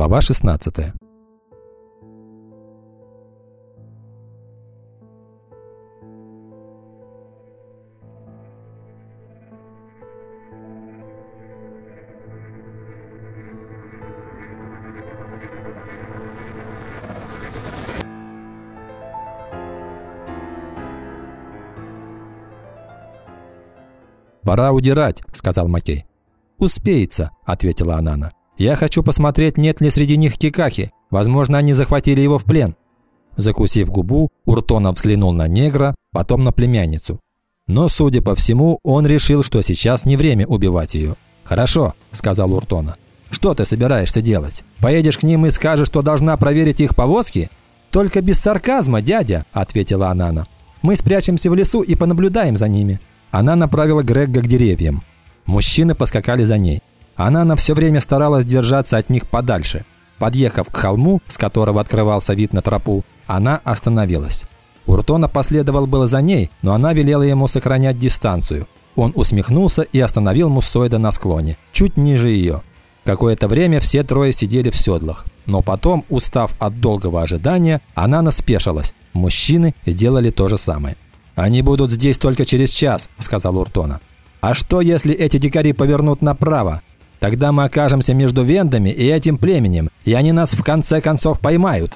Глава 16. «Пора удирать», – сказал Макей. «Успеется», – ответила Анана. «Я хочу посмотреть, нет ли среди них Кикахи. Возможно, они захватили его в плен». Закусив губу, Уртона взглянул на негра, потом на племянницу. Но, судя по всему, он решил, что сейчас не время убивать ее. «Хорошо», – сказал Уртона. «Что ты собираешься делать? Поедешь к ним и скажешь, что должна проверить их повозки?» «Только без сарказма, дядя», – ответила Анана. «Мы спрячемся в лесу и понаблюдаем за ними». Она направила Грегга к деревьям. Мужчины поскакали за ней. Она на все время старалась держаться от них подальше. Подъехав к холму, с которого открывался вид на тропу, она остановилась. Уртона последовал было за ней, но она велела ему сохранять дистанцию. Он усмехнулся и остановил Муссоида на склоне, чуть ниже ее. Какое-то время все трое сидели в седлах. Но потом, устав от долгого ожидания, она наспешилась. Мужчины сделали то же самое. «Они будут здесь только через час», – сказал Уртона. «А что, если эти дикари повернут направо? Тогда мы окажемся между вендами и этим племенем, и они нас в конце концов поймают».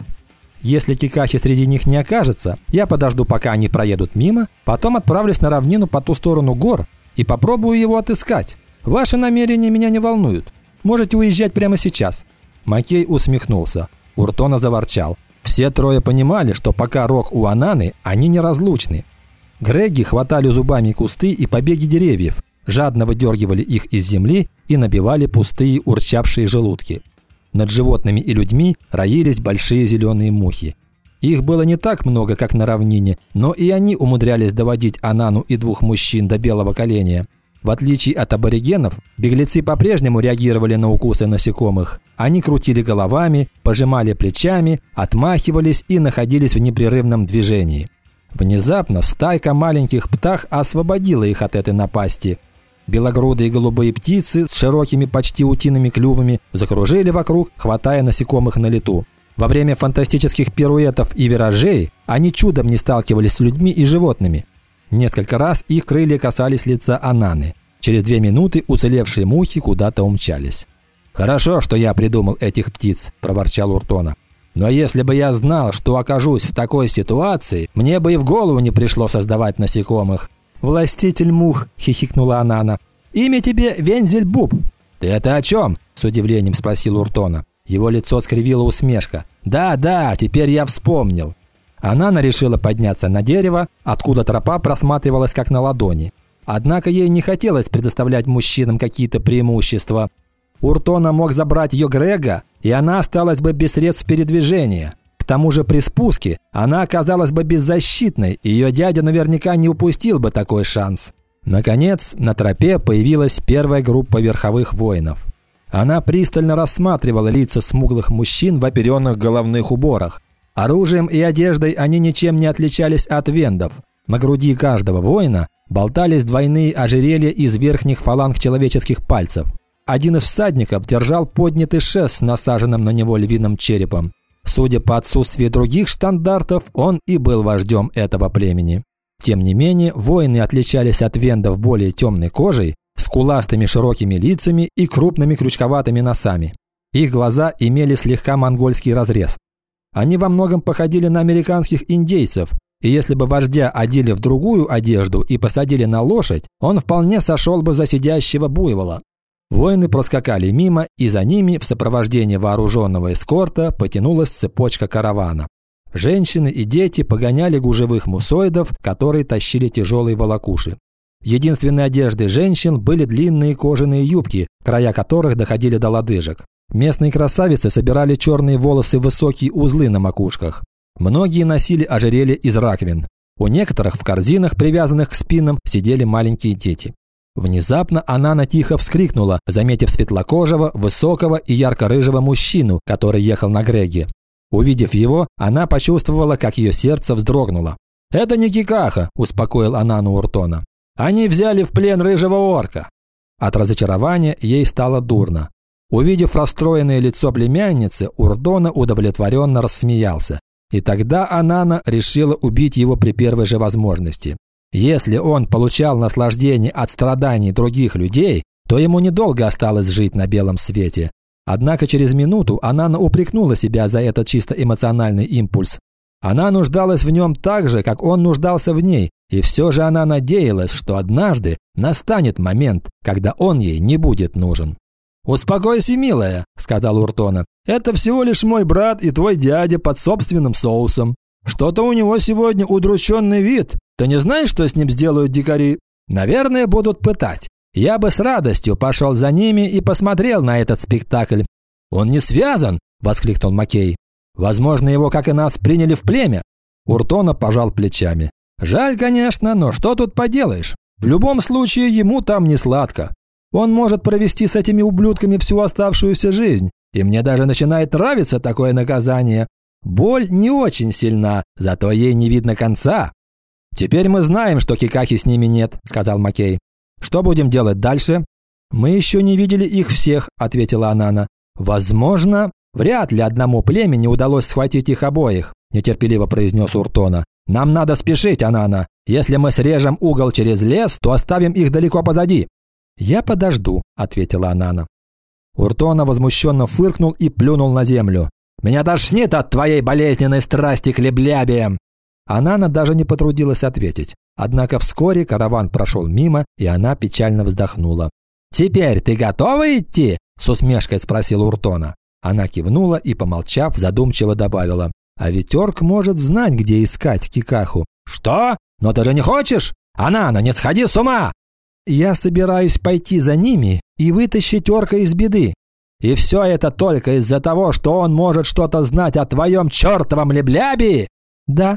Если Кикахи среди них не окажется, я подожду, пока они проедут мимо, потом отправлюсь на равнину по ту сторону гор и попробую его отыскать. Ваши намерения меня не волнуют. Можете уезжать прямо сейчас». Макей усмехнулся. Уртона заворчал. Все трое понимали, что пока Рок у Ананы, они неразлучны. Греги хватали зубами кусты и побеги деревьев, жадно выдергивали их из земли и набивали пустые урчавшие желудки. Над животными и людьми роились большие зеленые мухи. Их было не так много, как на равнине, но и они умудрялись доводить Анану и двух мужчин до белого коленя. В отличие от аборигенов, беглецы по-прежнему реагировали на укусы насекомых. Они крутили головами, пожимали плечами, отмахивались и находились в непрерывном движении. Внезапно стайка маленьких птах освободила их от этой напасти. Белогрудые голубые птицы с широкими почти утиными клювами закружили вокруг, хватая насекомых на лету. Во время фантастических пируэтов и виражей они чудом не сталкивались с людьми и животными. Несколько раз их крылья касались лица Ананы. Через две минуты уцелевшие мухи куда-то умчались. «Хорошо, что я придумал этих птиц», – проворчал Уртона. Но если бы я знал, что окажусь в такой ситуации, мне бы и в голову не пришло создавать насекомых. «Властитель мух», – хихикнула Анана. «Имя тебе Вензельбуб». «Ты это о чем?» – с удивлением спросил Уртона. Его лицо скривило усмешка. «Да, да, теперь я вспомнил». Анана решила подняться на дерево, откуда тропа просматривалась как на ладони. Однако ей не хотелось предоставлять мужчинам какие-то преимущества. Уртона мог забрать ее Грега, и она осталась бы без средств передвижения. К тому же при спуске она оказалась бы беззащитной, и ее дядя наверняка не упустил бы такой шанс. Наконец, на тропе появилась первая группа верховых воинов. Она пристально рассматривала лица смуглых мужчин в оперенных головных уборах. Оружием и одеждой они ничем не отличались от вендов. На груди каждого воина болтались двойные ожерелья из верхних фаланг человеческих пальцев – один из всадников держал поднятый шест с насаженным на него львиным черепом. Судя по отсутствию других стандартов, он и был вождем этого племени. Тем не менее, воины отличались от вендов более темной кожей, скуластыми широкими лицами и крупными крючковатыми носами. Их глаза имели слегка монгольский разрез. Они во многом походили на американских индейцев, и если бы вождя одели в другую одежду и посадили на лошадь, он вполне сошел бы за сидящего буйвола. Воины проскакали мимо, и за ними в сопровождении вооруженного эскорта потянулась цепочка каравана. Женщины и дети погоняли гужевых мусоидов, которые тащили тяжелые волокуши. Единственной одеждой женщин были длинные кожаные юбки, края которых доходили до лодыжек. Местные красавицы собирали черные волосы в высокие узлы на макушках. Многие носили ожерелья из раковин. У некоторых в корзинах, привязанных к спинам, сидели маленькие дети. Внезапно Анана тихо вскрикнула, заметив светлокожего, высокого и ярко-рыжего мужчину, который ехал на Греге. Увидев его, она почувствовала, как ее сердце вздрогнуло. «Это не Кикаха», – успокоил Анану Уртона. «Они взяли в плен рыжего орка». От разочарования ей стало дурно. Увидев расстроенное лицо племянницы, Урдона удовлетворенно рассмеялся. И тогда Анана решила убить его при первой же возможности. Если он получал наслаждение от страданий других людей, то ему недолго осталось жить на белом свете. Однако через минуту Анана упрекнула себя за этот чисто эмоциональный импульс. Она нуждалась в нем так же, как он нуждался в ней, и все же она надеялась, что однажды настанет момент, когда он ей не будет нужен. «Успокойся, милая», – сказал Уртона. «Это всего лишь мой брат и твой дядя под собственным соусом. Что-то у него сегодня удрученный вид. Ты не знаешь, что с ним сделают дикари? Наверное, будут пытать. Я бы с радостью пошел за ними и посмотрел на этот спектакль. Он не связан, воскликнул Макей. Возможно, его, как и нас, приняли в племя. Уртона пожал плечами. Жаль, конечно, но что тут поделаешь? В любом случае, ему там не сладко. Он может провести с этими ублюдками всю оставшуюся жизнь. И мне даже начинает нравиться такое наказание. Боль не очень сильна, зато ей не видно конца. «Теперь мы знаем, что Кикахи с ними нет», – сказал Макей. «Что будем делать дальше?» «Мы еще не видели их всех», – ответила Анана. «Возможно, вряд ли одному племени удалось схватить их обоих», – нетерпеливо произнес Уртона. «Нам надо спешить, Анана. Если мы срежем угол через лес, то оставим их далеко позади». «Я подожду», – ответила Анана. Уртона возмущенно фыркнул и плюнул на землю. Меня тошнит от твоей болезненной страсти к леблябиям!» Анана даже не потрудилась ответить. Однако вскоре караван прошел мимо, и она печально вздохнула. «Теперь ты готова идти?» – с усмешкой спросил Уртона. Она кивнула и, помолчав, задумчиво добавила. «А ветерк может знать, где искать Кикаху». «Что? Но ты же не хочешь? Анана, не сходи с ума!» «Я собираюсь пойти за ними и вытащить орка из беды. И все это только из-за того, что он может что-то знать о твоем чертовом леблябе?» «Да».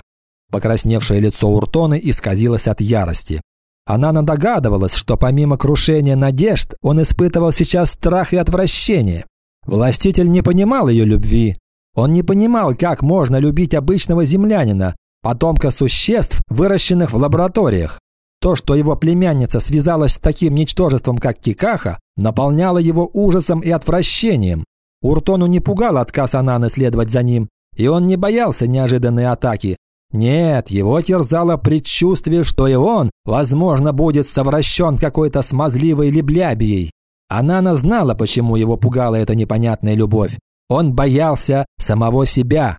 Покрасневшее лицо Уртоны исказилось от ярости. Она надогадывалась, что помимо крушения надежд, он испытывал сейчас страх и отвращение. Властитель не понимал ее любви. Он не понимал, как можно любить обычного землянина, потомка существ, выращенных в лабораториях. То, что его племянница связалась с таким ничтожеством, как Кикаха, наполняло его ужасом и отвращением. Уртону не пугал отказ Ананы следовать за ним, и он не боялся неожиданной атаки. Нет, его терзало предчувствие, что и он, возможно, будет совращен какой-то смазливой леблябией. Анана знала, почему его пугала эта непонятная любовь. Он боялся самого себя.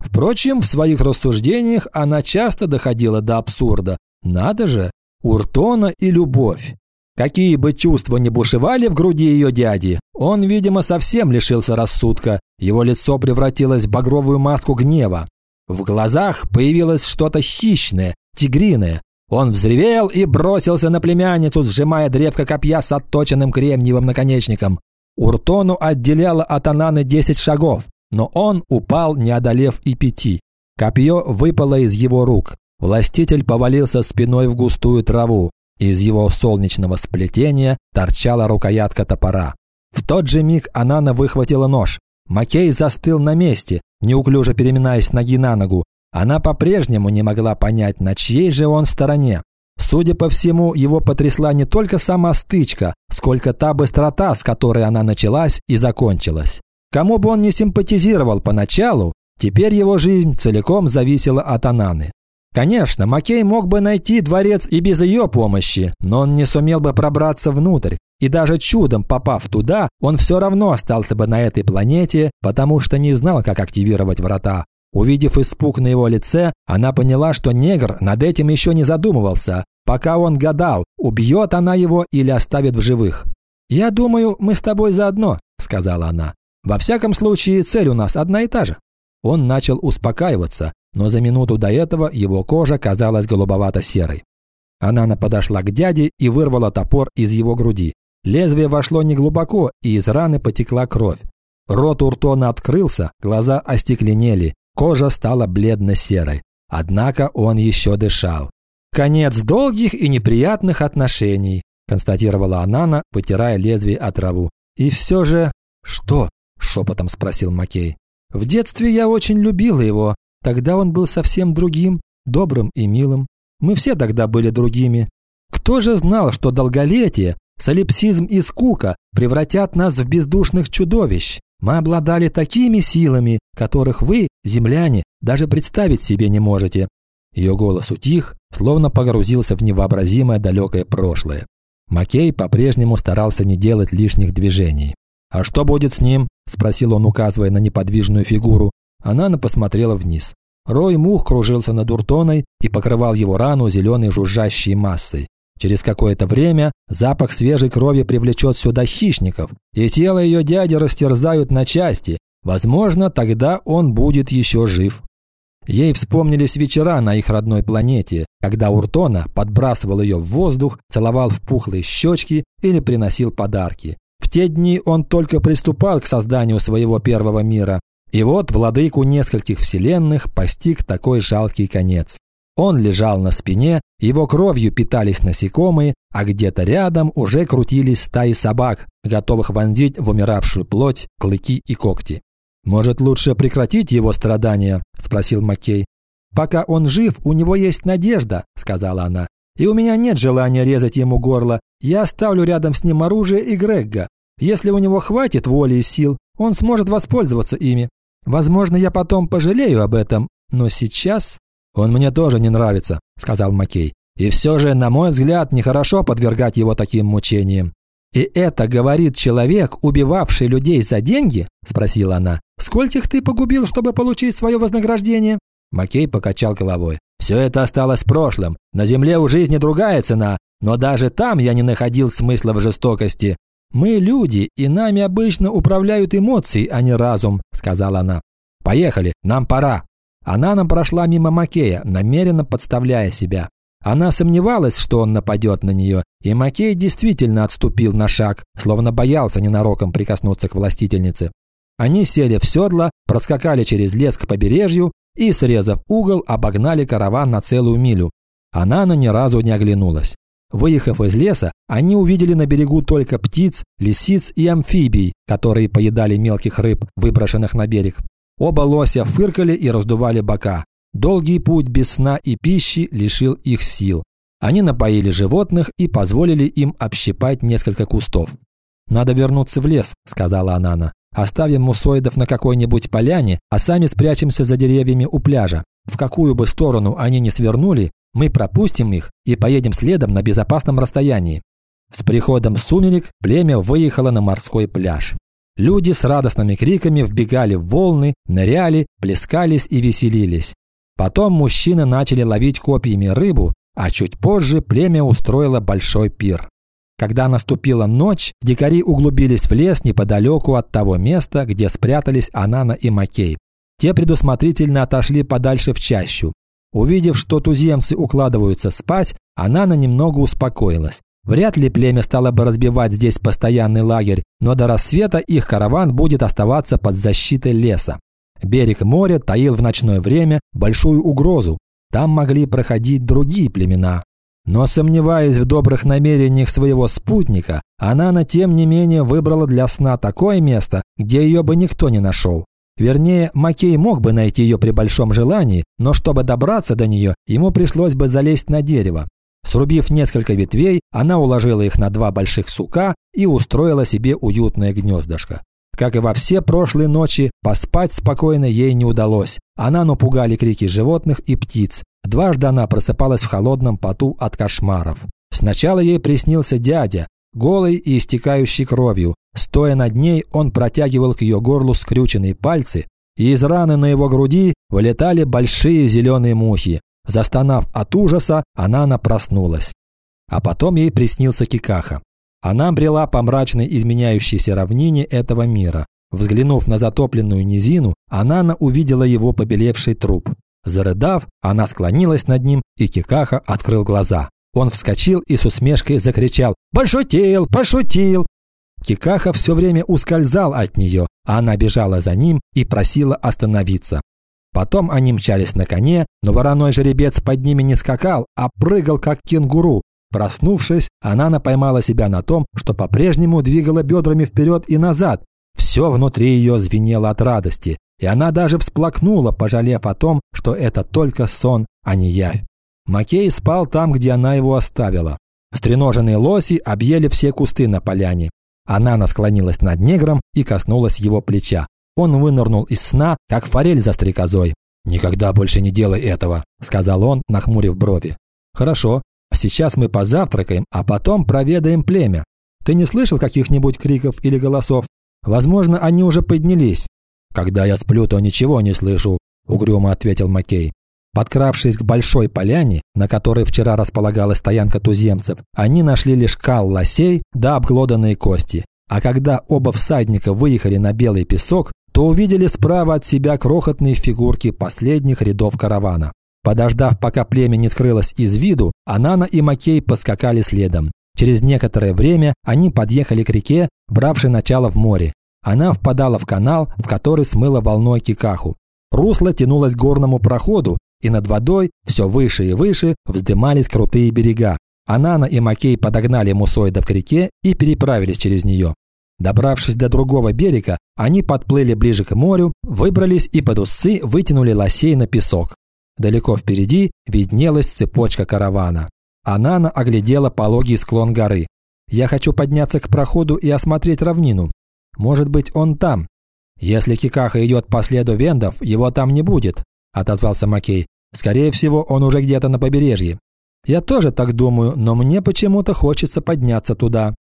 Впрочем, в своих рассуждениях она часто доходила до абсурда. Надо же, Уртона и любовь. Какие бы чувства ни бушевали в груди ее дяди, он, видимо, совсем лишился рассудка. Его лицо превратилось в багровую маску гнева. В глазах появилось что-то хищное, тигриное. Он взревел и бросился на племянницу, сжимая древко копья с отточенным кремниевым наконечником. Уртону отделяло от Ананы 10 шагов, но он упал, не одолев и пяти. Копье выпало из его рук. Властитель повалился спиной в густую траву. Из его солнечного сплетения торчала рукоятка топора. В тот же миг Анана выхватила нож. Макей застыл на месте, неуклюже переминаясь ноги на ногу. Она по-прежнему не могла понять, на чьей же он стороне. Судя по всему, его потрясла не только сама стычка, сколько та быстрота, с которой она началась и закончилась. Кому бы он не симпатизировал поначалу, теперь его жизнь целиком зависела от Ананы. Конечно, Макей мог бы найти дворец и без ее помощи, но он не сумел бы пробраться внутрь. И даже чудом попав туда, он все равно остался бы на этой планете, потому что не знал, как активировать врата. Увидев испуг на его лице, она поняла, что негр над этим еще не задумывался, пока он гадал, убьет она его или оставит в живых. «Я думаю, мы с тобой заодно», – сказала она. «Во всяком случае, цель у нас одна и та же». Он начал успокаиваться, но за минуту до этого его кожа казалась голубовато-серой. Анана подошла к дяде и вырвала топор из его груди. Лезвие вошло неглубоко, и из раны потекла кровь. Рот Уртона открылся, глаза остекленели, кожа стала бледно-серой. Однако он еще дышал. «Конец долгих и неприятных отношений», констатировала Анана, вытирая лезвие от траву. «И все же...» «Что?» – шепотом спросил Макей. «В детстве я очень любила его, Тогда он был совсем другим, добрым и милым. Мы все тогда были другими. Кто же знал, что долголетие Солипсизм и скука превратят нас в бездушных чудовищ. Мы обладали такими силами, которых вы, земляне, даже представить себе не можете». Ее голос утих, словно погрузился в невообразимое далекое прошлое. Маккей по-прежнему старался не делать лишних движений. «А что будет с ним?» – спросил он, указывая на неподвижную фигуру. Анана посмотрела вниз. Рой мух кружился над Уртоной и покрывал его рану зеленой жужжащей массой. Через какое-то время запах свежей крови привлечет сюда хищников, и тело ее дяди растерзают на части. Возможно, тогда он будет еще жив. Ей вспомнились вечера на их родной планете, когда Уртона подбрасывал ее в воздух, целовал в пухлые щечки или приносил подарки. В те дни он только приступал к созданию своего первого мира. И вот владыку нескольких вселенных постиг такой жалкий конец. Он лежал на спине, его кровью питались насекомые, а где-то рядом уже крутились стаи собак, готовых вонзить в умиравшую плоть клыки и когти. «Может, лучше прекратить его страдания?» – спросил Маккей. «Пока он жив, у него есть надежда», – сказала она. «И у меня нет желания резать ему горло. Я оставлю рядом с ним оружие и Грегга. Если у него хватит воли и сил, он сможет воспользоваться ими. Возможно, я потом пожалею об этом, но сейчас «Он мне тоже не нравится», – сказал Маккей. «И все же, на мой взгляд, нехорошо подвергать его таким мучениям». «И это говорит человек, убивавший людей за деньги?» – спросила она. «Скольких ты погубил, чтобы получить свое вознаграждение?» Маккей покачал головой. «Все это осталось прошлым. На земле у жизни другая цена, но даже там я не находил смысла в жестокости. Мы люди, и нами обычно управляют эмоции, а не разум», – сказала она. «Поехали, нам пора». Она нам прошла мимо Макея, намеренно подставляя себя. Она сомневалась, что он нападет на нее, и Макей действительно отступил на шаг, словно боялся ненароком прикоснуться к властительнице. Они сели в седло, проскакали через лес к побережью и, срезав угол, обогнали караван на целую милю. Она на ни разу не оглянулась. Выехав из леса, они увидели на берегу только птиц, лисиц и амфибий, которые поедали мелких рыб, выброшенных на берег. Оба лося фыркали и раздували бока. Долгий путь без сна и пищи лишил их сил. Они напоили животных и позволили им общипать несколько кустов. «Надо вернуться в лес», – сказала Анана. «Оставим мусоидов на какой-нибудь поляне, а сами спрячемся за деревьями у пляжа. В какую бы сторону они ни свернули, мы пропустим их и поедем следом на безопасном расстоянии». С приходом сумерек племя выехало на морской пляж. Люди с радостными криками вбегали в волны, ныряли, плескались и веселились. Потом мужчины начали ловить копьями рыбу, а чуть позже племя устроило большой пир. Когда наступила ночь, дикари углубились в лес неподалеку от того места, где спрятались Анана и Макей. Те предусмотрительно отошли подальше в чащу. Увидев, что туземцы укладываются спать, Анана немного успокоилась. Вряд ли племя стало бы разбивать здесь постоянный лагерь, но до рассвета их караван будет оставаться под защитой леса. Берег моря таил в ночное время большую угрозу. Там могли проходить другие племена. Но сомневаясь в добрых намерениях своего спутника, Анана тем не менее выбрала для сна такое место, где ее бы никто не нашел. Вернее, Макей мог бы найти ее при большом желании, но чтобы добраться до нее, ему пришлось бы залезть на дерево. Срубив несколько ветвей, она уложила их на два больших сука и устроила себе уютное гнездышко. Как и во все прошлые ночи, поспать спокойно ей не удалось. Она напугали крики животных и птиц. Дважды она просыпалась в холодном поту от кошмаров. Сначала ей приснился дядя, голый и истекающий кровью. Стоя над ней, он протягивал к ее горлу скрюченные пальцы, и из раны на его груди вылетали большие зеленые мухи. Застонав от ужаса, она проснулась. А потом ей приснился Кикаха. Она брела по мрачной изменяющейся равнине этого мира. Взглянув на затопленную низину, Анана увидела его побелевший труп. Зарыдав, она склонилась над ним, и Кикаха открыл глаза. Он вскочил и с усмешкой закричал «Пошутил! Пошутил!» Кикаха все время ускользал от нее, а она бежала за ним и просила остановиться. Потом они мчались на коне, но вороной жеребец под ними не скакал, а прыгал как кенгуру. Проснувшись, она поймала себя на том, что по-прежнему двигала бедрами вперед и назад. Все внутри ее звенело от радости, и она даже всплакнула, пожалев о том, что это только сон, а не явь. Макей спал там, где она его оставила. Стреноженные лоси объели все кусты на поляне. Она склонилась над негром и коснулась его плеча. Он вынырнул из сна, как форель за стрекозой. «Никогда больше не делай этого», – сказал он, нахмурив брови. «Хорошо, сейчас мы позавтракаем, а потом проведаем племя. Ты не слышал каких-нибудь криков или голосов? Возможно, они уже поднялись». «Когда я сплю, то ничего не слышу», – угрюмо ответил Маккей. Подкравшись к большой поляне, на которой вчера располагалась стоянка туземцев, они нашли лишь кал лосей да обглоданные кости. А когда оба всадника выехали на белый песок, то увидели справа от себя крохотные фигурки последних рядов каравана. Подождав, пока племя не скрылось из виду, Анана и Макей поскакали следом. Через некоторое время они подъехали к реке, бравшей начало в море. Она впадала в канал, в который смыло волной Кикаху. Русло тянулось к горному проходу, и над водой все выше и выше вздымались крутые берега. Анана и Макей подогнали Мусоида к реке и переправились через нее. Добравшись до другого берега, они подплыли ближе к морю, выбрались и под усы вытянули лосей на песок. Далеко впереди виднелась цепочка каравана. Анана оглядела пологий склон горы. «Я хочу подняться к проходу и осмотреть равнину. Может быть, он там. Если Кикаха идет по следу вендов, его там не будет», – отозвался Макей. «Скорее всего, он уже где-то на побережье». «Я тоже так думаю, но мне почему-то хочется подняться туда».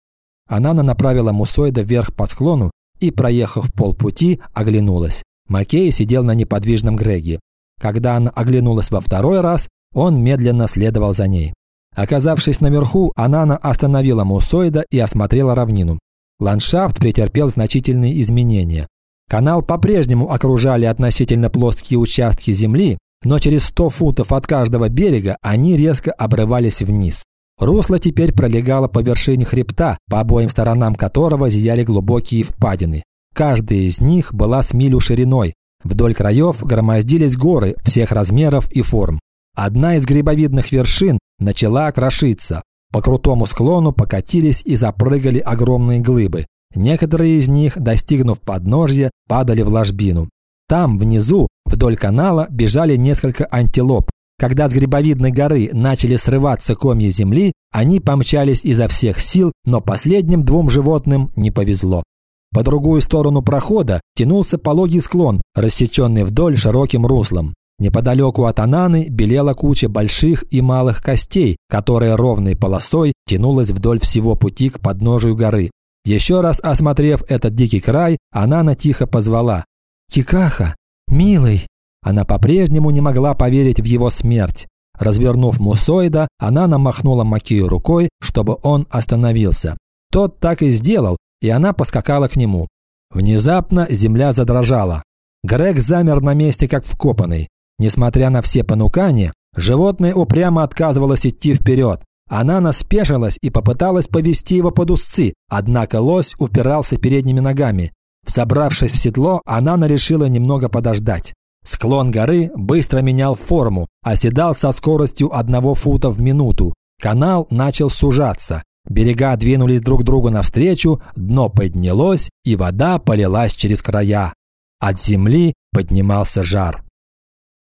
Анана направила Мусоида вверх по склону и, проехав полпути, оглянулась. Макей сидел на неподвижном Греге. Когда она оглянулась во второй раз, он медленно следовал за ней. Оказавшись наверху, Анана остановила Мусоида и осмотрела равнину. Ландшафт претерпел значительные изменения. Канал по-прежнему окружали относительно плоские участки земли, но через 100 футов от каждого берега они резко обрывались вниз. Русло теперь пролегало по вершине хребта, по обоим сторонам которого зияли глубокие впадины. Каждая из них была с милю шириной. Вдоль краев громоздились горы всех размеров и форм. Одна из грибовидных вершин начала крошиться. По крутому склону покатились и запрыгали огромные глыбы. Некоторые из них, достигнув подножья, падали в ложбину. Там, внизу, вдоль канала, бежали несколько антилоп, когда с грибовидной горы начали срываться комья земли, они помчались изо всех сил, но последним двум животным не повезло. По другую сторону прохода тянулся пологий склон, рассеченный вдоль широким руслом. Неподалеку от Ананы белела куча больших и малых костей, которая ровной полосой тянулась вдоль всего пути к подножию горы. Еще раз осмотрев этот дикий край, Анана тихо позвала. «Кикаха, милый!» Она по-прежнему не могла поверить в его смерть. Развернув Мусоида, она намахнула Макию рукой, чтобы он остановился. Тот так и сделал, и она поскакала к нему. Внезапно земля задрожала. Грег замер на месте, как вкопанный. Несмотря на все понукания, животное упрямо отказывалось идти вперед. Она наспешилась и попыталась повести его под узцы, однако лось упирался передними ногами. Взобравшись в седло, она решила немного подождать. Склон горы быстро менял форму, оседал со скоростью одного фута в минуту. Канал начал сужаться. Берега двинулись друг другу навстречу, дно поднялось, и вода полилась через края. От земли поднимался жар.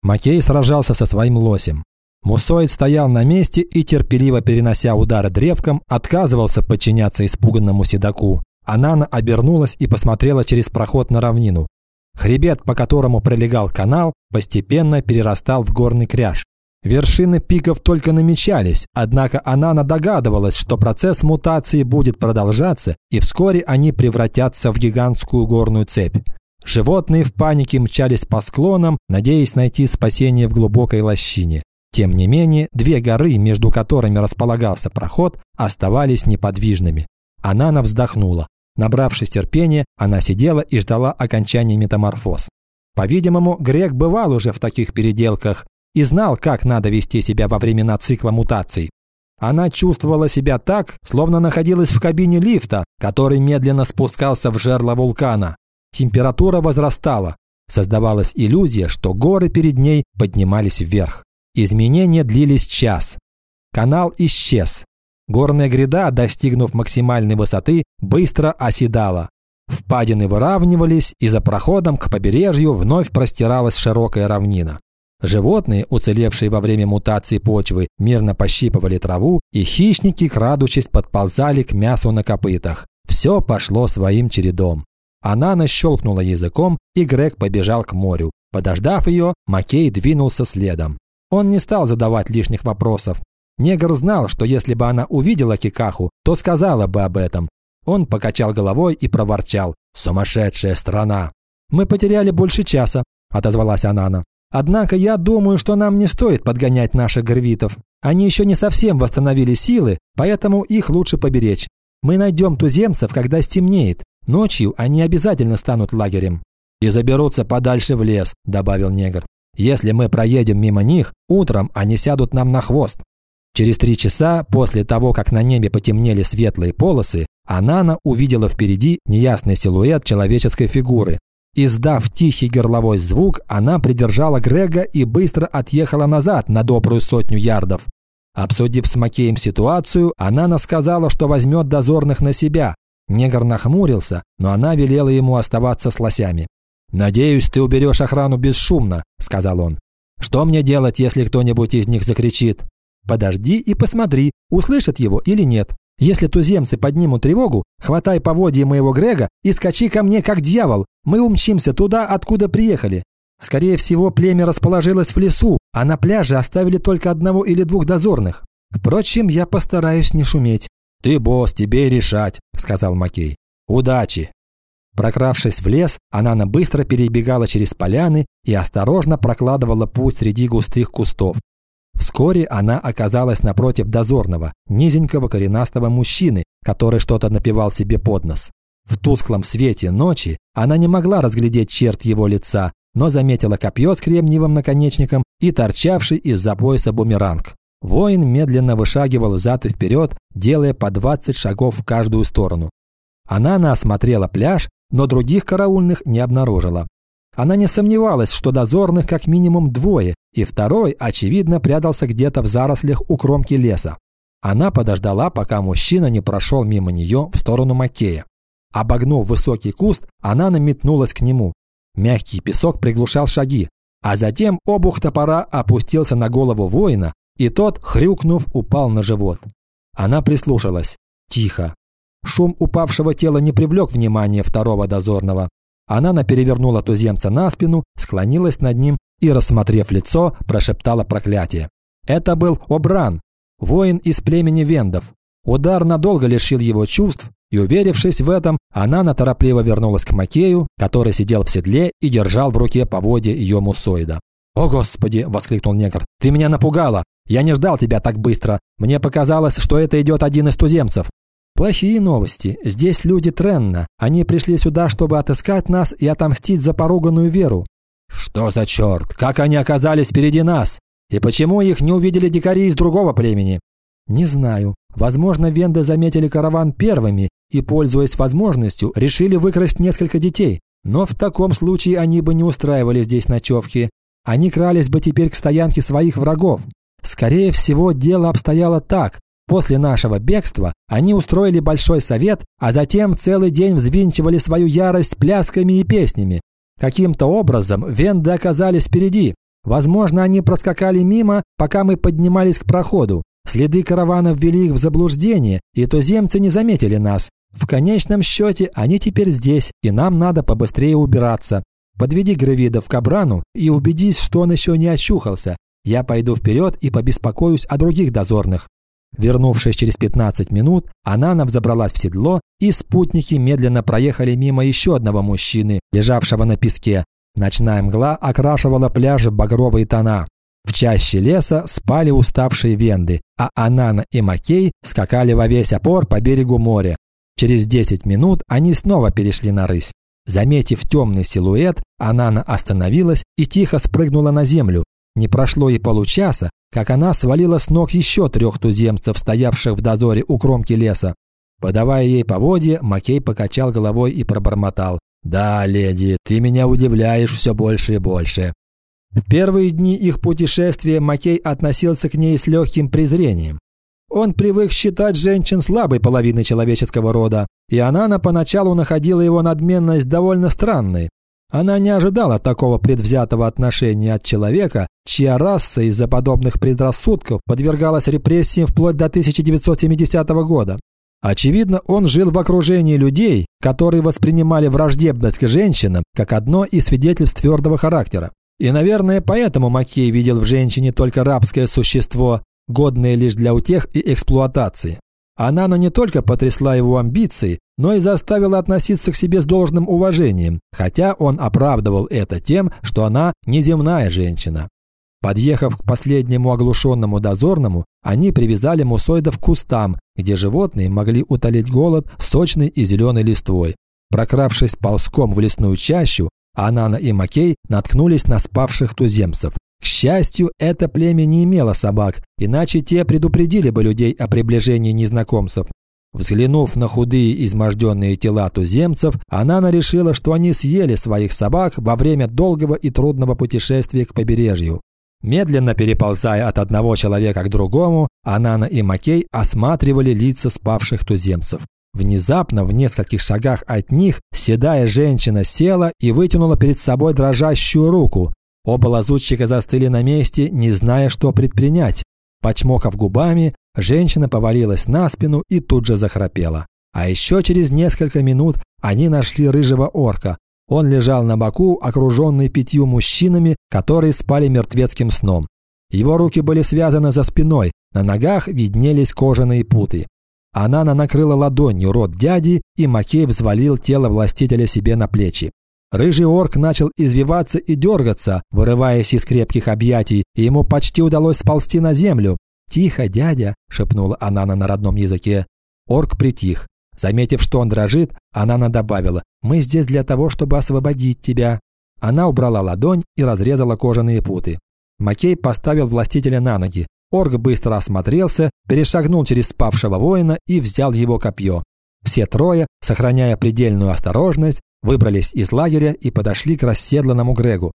Макей сражался со своим лосем. Мусоид стоял на месте и, терпеливо перенося удары древком, отказывался подчиняться испуганному седаку. Анана обернулась и посмотрела через проход на равнину. Хребет, по которому пролегал канал, постепенно перерастал в горный кряж. Вершины пиков только намечались, однако Анана догадывалась, что процесс мутации будет продолжаться, и вскоре они превратятся в гигантскую горную цепь. Животные в панике мчались по склонам, надеясь найти спасение в глубокой лощине. Тем не менее, две горы, между которыми располагался проход, оставались неподвижными. Анана вздохнула. Набравшись терпения, она сидела и ждала окончания метаморфоз. По-видимому, Грег бывал уже в таких переделках и знал, как надо вести себя во времена цикла мутаций. Она чувствовала себя так, словно находилась в кабине лифта, который медленно спускался в жерло вулкана. Температура возрастала. Создавалась иллюзия, что горы перед ней поднимались вверх. Изменения длились час. Канал исчез. Горная гряда, достигнув максимальной высоты, быстро оседала. Впадины выравнивались, и за проходом к побережью вновь простиралась широкая равнина. Животные, уцелевшие во время мутации почвы, мирно пощипывали траву, и хищники, крадучись, подползали к мясу на копытах. Все пошло своим чередом. Она нащелкнула языком, и Грег побежал к морю. Подождав ее, Макей двинулся следом. Он не стал задавать лишних вопросов. Негр знал, что если бы она увидела Кикаху, то сказала бы об этом. Он покачал головой и проворчал. «Сумасшедшая страна!» «Мы потеряли больше часа», – отозвалась Анана. Однако я думаю, что нам не стоит подгонять наших гервитов. Они еще не совсем восстановили силы, поэтому их лучше поберечь. Мы найдем туземцев, когда стемнеет. Ночью они обязательно станут лагерем. И заберутся подальше в лес, добавил негр. Если мы проедем мимо них, утром они сядут нам на хвост. Через три часа после того, как на небе потемнели светлые полосы, Анана увидела впереди неясный силуэт человеческой фигуры. Издав тихий горловой звук, она придержала Грега и быстро отъехала назад на добрую сотню ярдов. Обсудив с Макеем ситуацию, она сказала, что возьмет дозорных на себя. Негр нахмурился, но она велела ему оставаться с лосями. «Надеюсь, ты уберешь охрану бесшумно», – сказал он. «Что мне делать, если кто-нибудь из них закричит?» «Подожди и посмотри, услышат его или нет. Если туземцы поднимут тревогу, хватай поводья моего Грега и скачи ко мне, как дьявол. Мы умчимся туда, откуда приехали. Скорее всего, племя расположилось в лесу, а на пляже оставили только одного или двух дозорных. Впрочем, я постараюсь не шуметь. «Ты босс, тебе решать», – сказал Макей. «Удачи!» Прокравшись в лес, Анана быстро перебегала через поляны и осторожно прокладывала путь среди густых кустов. Вскоре она оказалась напротив дозорного, низенького коренастого мужчины, который что-то напевал себе под нос. В тусклом свете ночи она не могла разглядеть черт его лица, но заметила копье с кремниевым наконечником и торчавший из-за пояса бумеранг. Воин медленно вышагивал взад и вперед, делая по 20 шагов в каждую сторону. Она осмотрела пляж, но других караульных не обнаружила. Она не сомневалась, что дозорных как минимум двое, и второй, очевидно, прятался где-то в зарослях у кромки леса. Она подождала, пока мужчина не прошел мимо нее в сторону Макея. Обогнув высокий куст, она наметнулась к нему. Мягкий песок приглушал шаги, а затем обух топора опустился на голову воина, и тот, хрюкнув, упал на живот. Она прислушалась. Тихо. Шум упавшего тела не привлек внимания второго дозорного. Она перевернула туземца на спину, склонилась над ним и, рассмотрев лицо, прошептала проклятие. Это был Обран, воин из племени вендов. Удар надолго лишил его чувств, и, уверившись в этом, она торопливо вернулась к Макею, который сидел в седле и держал в руке поводья ее мусоида. «О, Господи!» – воскликнул негр. «Ты меня напугала! Я не ждал тебя так быстро! Мне показалось, что это идет один из туземцев!» Плохие новости. Здесь люди Тренна. Они пришли сюда, чтобы отыскать нас и отомстить за поруганную веру. Что за черт? Как они оказались впереди нас? И почему их не увидели дикари из другого племени? Не знаю. Возможно, венды заметили караван первыми и, пользуясь возможностью, решили выкрасть несколько детей. Но в таком случае они бы не устраивали здесь ночевки. Они крались бы теперь к стоянке своих врагов. Скорее всего, дело обстояло так. После нашего бегства они устроили большой совет, а затем целый день взвинчивали свою ярость плясками и песнями. Каким-то образом венды оказались впереди. Возможно, они проскакали мимо, пока мы поднимались к проходу. Следы каравана ввели их в заблуждение, и туземцы не заметили нас. В конечном счете они теперь здесь, и нам надо побыстрее убираться. Подведи Гравида в Кабрану и убедись, что он еще не очухался. Я пойду вперед и побеспокоюсь о других дозорных. Вернувшись через 15 минут, Анана взобралась в седло, и спутники медленно проехали мимо еще одного мужчины, лежавшего на песке. Ночная мгла окрашивала пляж в багровые тона. В чаще леса спали уставшие венды, а Анана и Макей скакали во весь опор по берегу моря. Через 10 минут они снова перешли на рысь. Заметив темный силуэт, Анана остановилась и тихо спрыгнула на землю, не прошло и получаса, как она свалила с ног еще трех туземцев, стоявших в дозоре у кромки леса. Подавая ей поводье, Макей покачал головой и пробормотал. «Да, леди, ты меня удивляешь все больше и больше». В первые дни их путешествия Макей относился к ней с легким презрением. Он привык считать женщин слабой половиной человеческого рода, и Анана поначалу находила его надменность довольно странной. Она не ожидала такого предвзятого отношения от человека, чья раса из-за подобных предрассудков подвергалась репрессиям вплоть до 1970 года. Очевидно, он жил в окружении людей, которые воспринимали враждебность к женщинам как одно из свидетельств твердого характера. И, наверное, поэтому Маккей видел в женщине только рабское существо, годное лишь для утех и эксплуатации. Анана не только потрясла его амбиции, но и заставила относиться к себе с должным уважением, хотя он оправдывал это тем, что она неземная женщина. Подъехав к последнему оглушенному дозорному, они привязали мусоидов к кустам, где животные могли утолить голод сочной и зеленой листвой. Прокравшись ползком в лесную чащу, Анана и Макей наткнулись на спавших туземцев. Счастью, это племя не имело собак, иначе те предупредили бы людей о приближении незнакомцев. Взглянув на худые изможденные тела туземцев, Анана решила, что они съели своих собак во время долгого и трудного путешествия к побережью. Медленно переползая от одного человека к другому, Анана и Макей осматривали лица спавших туземцев. Внезапно, в нескольких шагах от них, седая женщина села и вытянула перед собой дрожащую руку. Оба лазутчика застыли на месте, не зная, что предпринять. Почмокав губами, женщина повалилась на спину и тут же захрапела. А еще через несколько минут они нашли рыжего орка. Он лежал на боку, окруженный пятью мужчинами, которые спали мертвецким сном. Его руки были связаны за спиной, на ногах виднелись кожаные путы. Анана накрыла ладонью рот дяди, и Макей взвалил тело властителя себе на плечи. Рыжий орк начал извиваться и дергаться, вырываясь из крепких объятий, и ему почти удалось сползти на землю. «Тихо, дядя!» – шепнула Анана на родном языке. Орк притих. Заметив, что он дрожит, Анана добавила «Мы здесь для того, чтобы освободить тебя». Она убрала ладонь и разрезала кожаные путы. Макей поставил властителя на ноги. Орг быстро осмотрелся, перешагнул через спавшего воина и взял его копье. Все трое, сохраняя предельную осторожность, выбрались из лагеря и подошли к расседланному Грегу.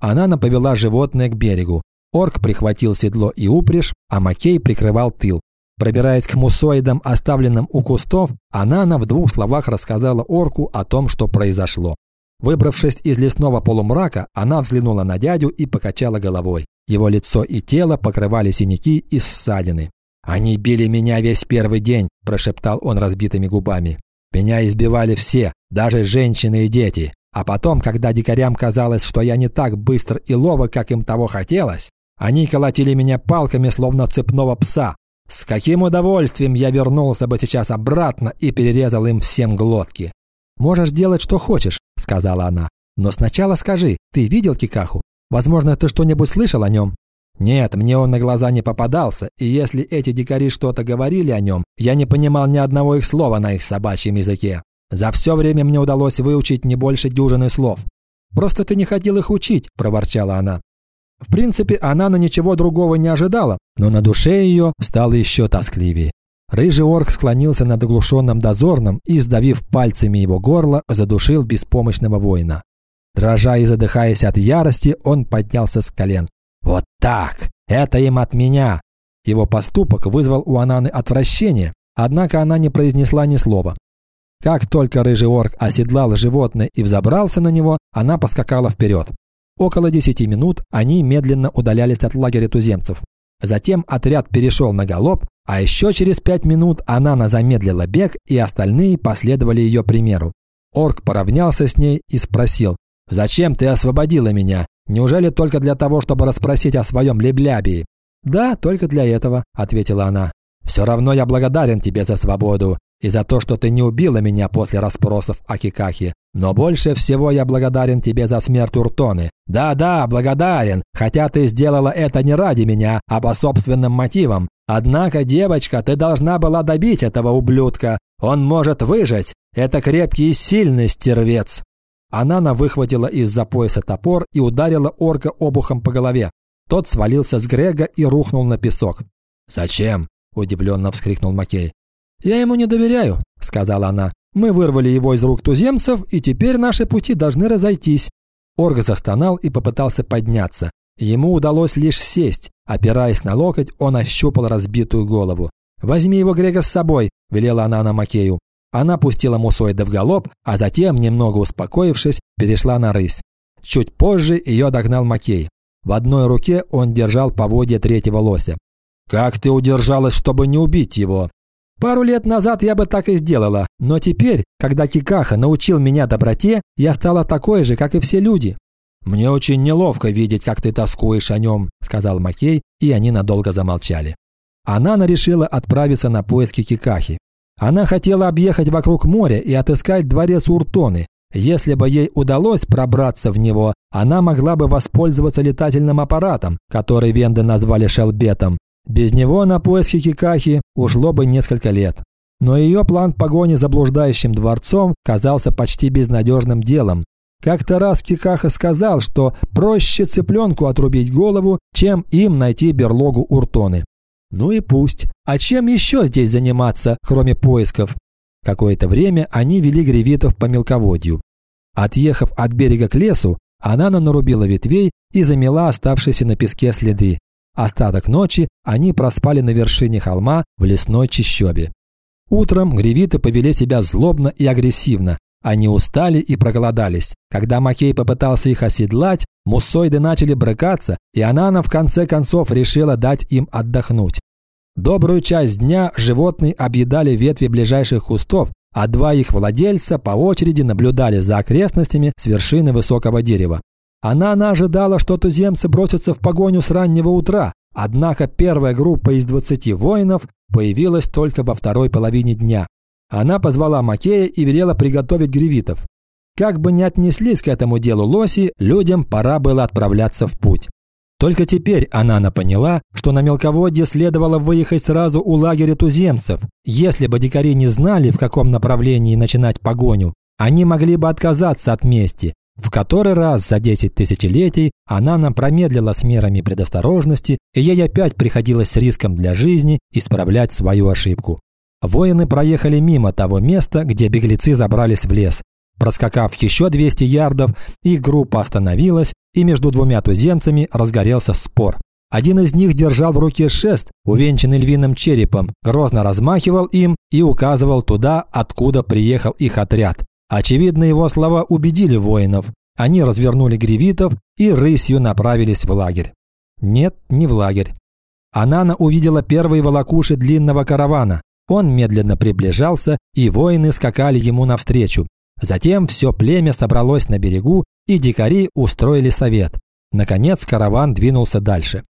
Она повела животное к берегу. Орк прихватил седло и упряжь, а Макей прикрывал тыл. Пробираясь к мусоидам, оставленным у кустов, Анана в двух словах рассказала орку о том, что произошло. Выбравшись из лесного полумрака, она взглянула на дядю и покачала головой. Его лицо и тело покрывали синяки и ссадины. «Они били меня весь первый день», – прошептал он разбитыми губами. «Меня избивали все, даже женщины и дети. А потом, когда дикарям казалось, что я не так быстр и ловок, как им того хотелось, они колотили меня палками, словно цепного пса. С каким удовольствием я вернулся бы сейчас обратно и перерезал им всем глотки. «Можешь делать, что хочешь», – сказала она. «Но сначала скажи, ты видел Кикаху? Возможно, ты что-нибудь слышал о нем?» «Нет, мне он на глаза не попадался, и если эти дикари что-то говорили о нем, я не понимал ни одного их слова на их собачьем языке. За все время мне удалось выучить не больше дюжины слов. «Просто ты не хотел их учить», – проворчала она. В принципе, она на ничего другого не ожидала, но на душе ее стало еще тоскливее. Рыжий орк склонился над оглушенным дозорным и, сдавив пальцами его горло, задушил беспомощного воина. Дрожа и задыхаясь от ярости, он поднялся с колен. «Вот так! Это им от меня!» Его поступок вызвал у Ананы отвращение, однако она не произнесла ни слова. Как только рыжий орк оседлал животное и взобрался на него, она поскакала вперед. Около десяти минут они медленно удалялись от лагеря туземцев. Затем отряд перешел на галоп, а еще через пять минут Анана замедлила бег, и остальные последовали ее примеру. Орк поравнялся с ней и спросил, «Зачем ты освободила меня? Неужели только для того, чтобы расспросить о своем леблябии?» «Да, только для этого», – ответила она. «Все равно я благодарен тебе за свободу и за то, что ты не убила меня после расспросов о Кикахе. Но больше всего я благодарен тебе за смерть Уртоны. Да-да, благодарен, хотя ты сделала это не ради меня, а по собственным мотивам. Однако, девочка, ты должна была добить этого ублюдка. Он может выжить. Это крепкий и сильный стервец». Анана выхватила из-за пояса топор и ударила орка обухом по голове. Тот свалился с Грега и рухнул на песок. «Зачем?» – удивленно вскрикнул Макей. «Я ему не доверяю», – сказала она. «Мы вырвали его из рук туземцев, и теперь наши пути должны разойтись». Орг застонал и попытался подняться. Ему удалось лишь сесть. Опираясь на локоть, он ощупал разбитую голову. «Возьми его, Грега, с собой», – велела она на Макею. Она пустила Мусоида в галоп, а затем, немного успокоившись, перешла на рысь. Чуть позже ее догнал Макей. В одной руке он держал поводья третьего лося. «Как ты удержалась, чтобы не убить его?» «Пару лет назад я бы так и сделала, но теперь, когда Кикаха научил меня доброте, я стала такой же, как и все люди». «Мне очень неловко видеть, как ты тоскуешь о нем», – сказал Макей, и они надолго замолчали. Анана решила отправиться на поиски Кикахи. Она хотела объехать вокруг моря и отыскать дворец Уртоны. Если бы ей удалось пробраться в него, она могла бы воспользоваться летательным аппаратом, который венды назвали шелбетом, без него на поиски Кикахи ушло бы несколько лет. Но ее план погони за блуждающим дворцом казался почти безнадежным делом. Как-то раз Кикаха сказал, что проще цыпленку отрубить голову, чем им найти берлогу Уртоны. Ну и пусть. А чем еще здесь заниматься, кроме поисков? Какое-то время они вели гревитов по мелководью. Отъехав от берега к лесу, она нарубила ветвей и замела оставшиеся на песке следы. Остаток ночи они проспали на вершине холма в лесной чащобе. Утром гревиты повели себя злобно и агрессивно. Они устали и проголодались. Когда Макей попытался их оседлать, муссоиды начали брыкаться, и Анана в конце концов решила дать им отдохнуть. Добрую часть дня животные объедали ветви ближайших кустов, а два их владельца по очереди наблюдали за окрестностями с вершины высокого дерева. Она ожидала, что туземцы бросятся в погоню с раннего утра, однако первая группа из 20 воинов появилась только во второй половине дня. Она позвала Макея и велела приготовить гревитов. Как бы ни отнеслись к этому делу лоси, людям пора было отправляться в путь. Только теперь Анана поняла, что на мелководье следовало выехать сразу у лагеря туземцев. Если бы дикари не знали, в каком направлении начинать погоню, они могли бы отказаться от мести, в который раз за 10 тысячелетий она промедлила с мерами предосторожности, и ей опять приходилось с риском для жизни исправлять свою ошибку. Воины проехали мимо того места, где беглецы забрались в лес. Проскакав еще 200 ярдов, их группа остановилась, и между двумя туземцами разгорелся спор. Один из них держал в руке шест, увенчанный львиным черепом, грозно размахивал им и указывал туда, откуда приехал их отряд. Очевидно, его слова убедили воинов. Они развернули гривитов и рысью направились в лагерь. Нет, не в лагерь. Анана увидела первые волокуши длинного каравана. Он медленно приближался, и воины скакали ему навстречу. Затем все племя собралось на берегу, и дикари устроили совет. Наконец караван двинулся дальше.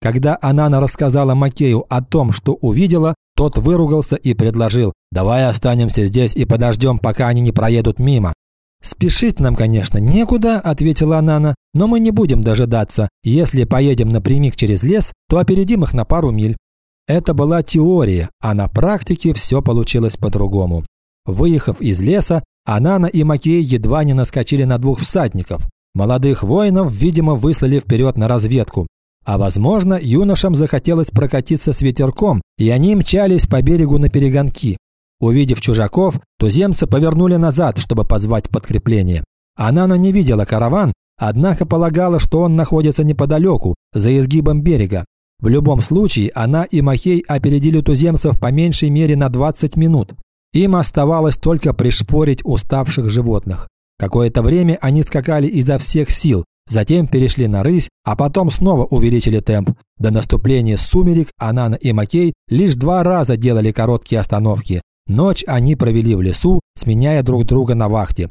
Когда Анана рассказала Макею о том, что увидела, тот выругался и предложил «Давай останемся здесь и подождем, пока они не проедут мимо». «Спешить нам, конечно, некуда», – ответила Анана, «но мы не будем дожидаться. Если поедем напрямик через лес, то опередим их на пару миль». Это была теория, а на практике все получилось по-другому. Выехав из леса, Анана и Макей едва не наскочили на двух всадников. Молодых воинов, видимо, выслали вперед на разведку. А возможно, юношам захотелось прокатиться с ветерком, и они мчались по берегу на перегонки. Увидев чужаков, туземцы повернули назад, чтобы позвать подкрепление. Анана не видела караван, однако полагала, что он находится неподалеку, за изгибом берега. В любом случае, она и Махей опередили туземцев по меньшей мере на 20 минут. Им оставалось только пришпорить уставших животных. Какое-то время они скакали изо всех сил, Затем перешли на рысь, а потом снова увеличили темп. До наступления сумерек Анана и Макей лишь два раза делали короткие остановки. Ночь они провели в лесу, сменяя друг друга на вахте.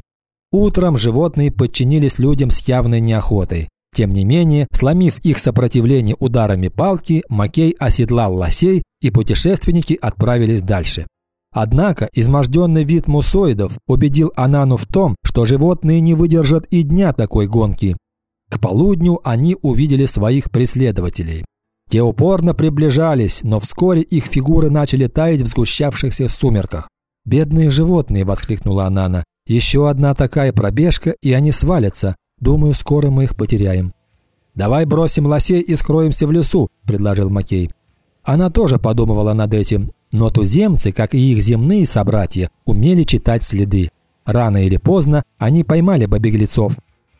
Утром животные подчинились людям с явной неохотой. Тем не менее, сломив их сопротивление ударами палки, Макей оседлал лосей, и путешественники отправились дальше. Однако изможденный вид мусоидов убедил Анану в том, что животные не выдержат и дня такой гонки. К полудню они увидели своих преследователей. Те упорно приближались, но вскоре их фигуры начали таять в сгущавшихся сумерках. «Бедные животные!» – воскликнула Анана. «Еще одна такая пробежка, и они свалятся. Думаю, скоро мы их потеряем». «Давай бросим лосей и скроемся в лесу», – предложил Макей. Она тоже подумывала над этим, но туземцы, как и их земные собратья, умели читать следы. Рано или поздно они поймали бы беглецов,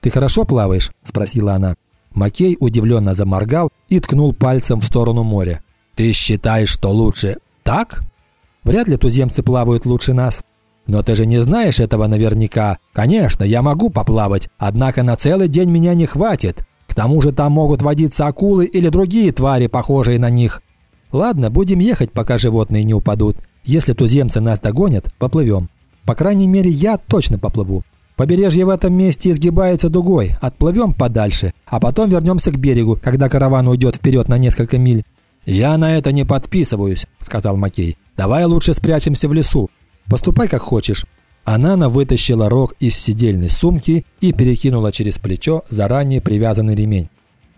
«Ты хорошо плаваешь?» – спросила она. Макей удивленно заморгал и ткнул пальцем в сторону моря. «Ты считаешь, что лучше так?» «Вряд ли туземцы плавают лучше нас». «Но ты же не знаешь этого наверняка. Конечно, я могу поплавать, однако на целый день меня не хватит. К тому же там могут водиться акулы или другие твари, похожие на них. Ладно, будем ехать, пока животные не упадут. Если туземцы нас догонят, поплывем. По крайней мере, я точно поплыву. Побережье в этом месте изгибается дугой. Отплывем подальше, а потом вернемся к берегу, когда караван уйдет вперед на несколько миль. «Я на это не подписываюсь», – сказал Макей. «Давай лучше спрячемся в лесу. Поступай как хочешь». Анана вытащила рог из сидельной сумки и перекинула через плечо заранее привязанный ремень.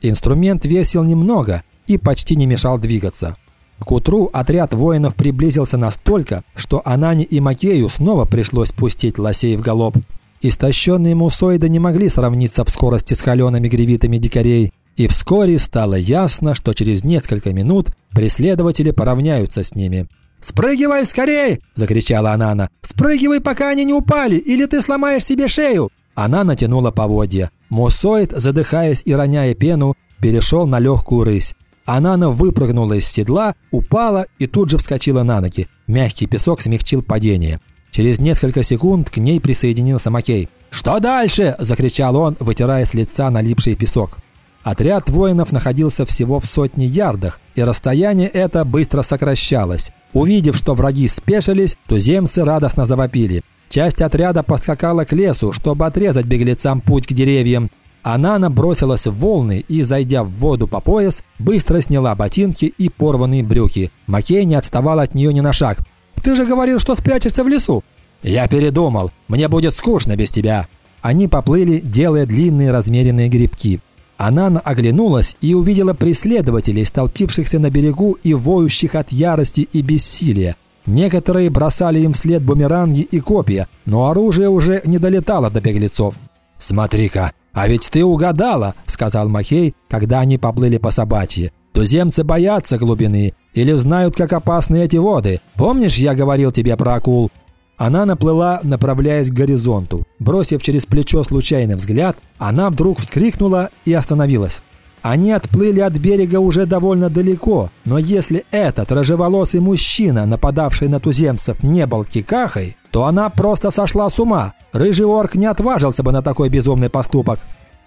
Инструмент весил немного и почти не мешал двигаться. К утру отряд воинов приблизился настолько, что Анане и Макею снова пришлось пустить лосей в галоп. Истощенные мусоиды не могли сравниться в скорости с холеными гривитами дикарей, и вскоре стало ясно, что через несколько минут преследователи поравняются с ними. «Спрыгивай скорей!» – закричала Анана. «Спрыгивай, пока они не упали, или ты сломаешь себе шею!» Она натянула поводья. Мусоид, задыхаясь и роняя пену, перешел на легкую рысь. Анана выпрыгнула из седла, упала и тут же вскочила на ноги. Мягкий песок смягчил падение. Через несколько секунд к ней присоединился Макей. «Что дальше?» – закричал он, вытирая с лица налипший песок. Отряд воинов находился всего в сотне ярдах, и расстояние это быстро сокращалось. Увидев, что враги спешились, туземцы радостно завопили. Часть отряда поскакала к лесу, чтобы отрезать беглецам путь к деревьям. Анана бросилась в волны и, зайдя в воду по пояс, быстро сняла ботинки и порванные брюки. Макей не отставал от нее ни на шаг. «Ты же говорил, что спрячешься в лесу!» «Я передумал. Мне будет скучно без тебя». Они поплыли, делая длинные размеренные грибки. Анана оглянулась и увидела преследователей, столпившихся на берегу и воющих от ярости и бессилия. Некоторые бросали им вслед бумеранги и копья, но оружие уже не долетало до беглецов. «Смотри-ка, а ведь ты угадала!» – сказал Махей, когда они поплыли по собачьи. «Туземцы боятся глубины или знают, как опасны эти воды. Помнишь, я говорил тебе про акул? Она наплыла, направляясь к горизонту. Бросив через плечо случайный взгляд, она вдруг вскрикнула и остановилась. Они отплыли от берега уже довольно далеко, но если этот рыжеволосый мужчина, нападавший на туземцев, не был кикахой, то она просто сошла с ума. Рыжий орк не отважился бы на такой безумный поступок.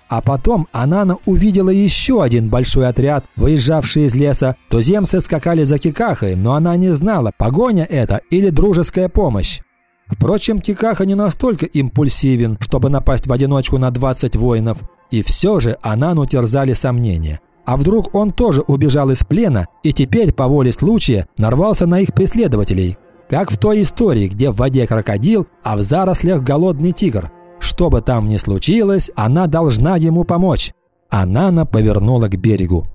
А потом Анана увидела еще один большой отряд, выезжавший из леса. Туземцы скакали за Кикахой, но она не знала, погоня это или дружеская помощь. Впрочем, Кикаха не настолько импульсивен, чтобы напасть в одиночку на 20 воинов. И все же Анану терзали сомнения. А вдруг он тоже убежал из плена и теперь, по воле случая, нарвался на их преследователей? Как в той истории, где в воде крокодил, а в зарослях голодный тигр. Что бы там ни случилось, она должна ему помочь. Анана повернула к берегу.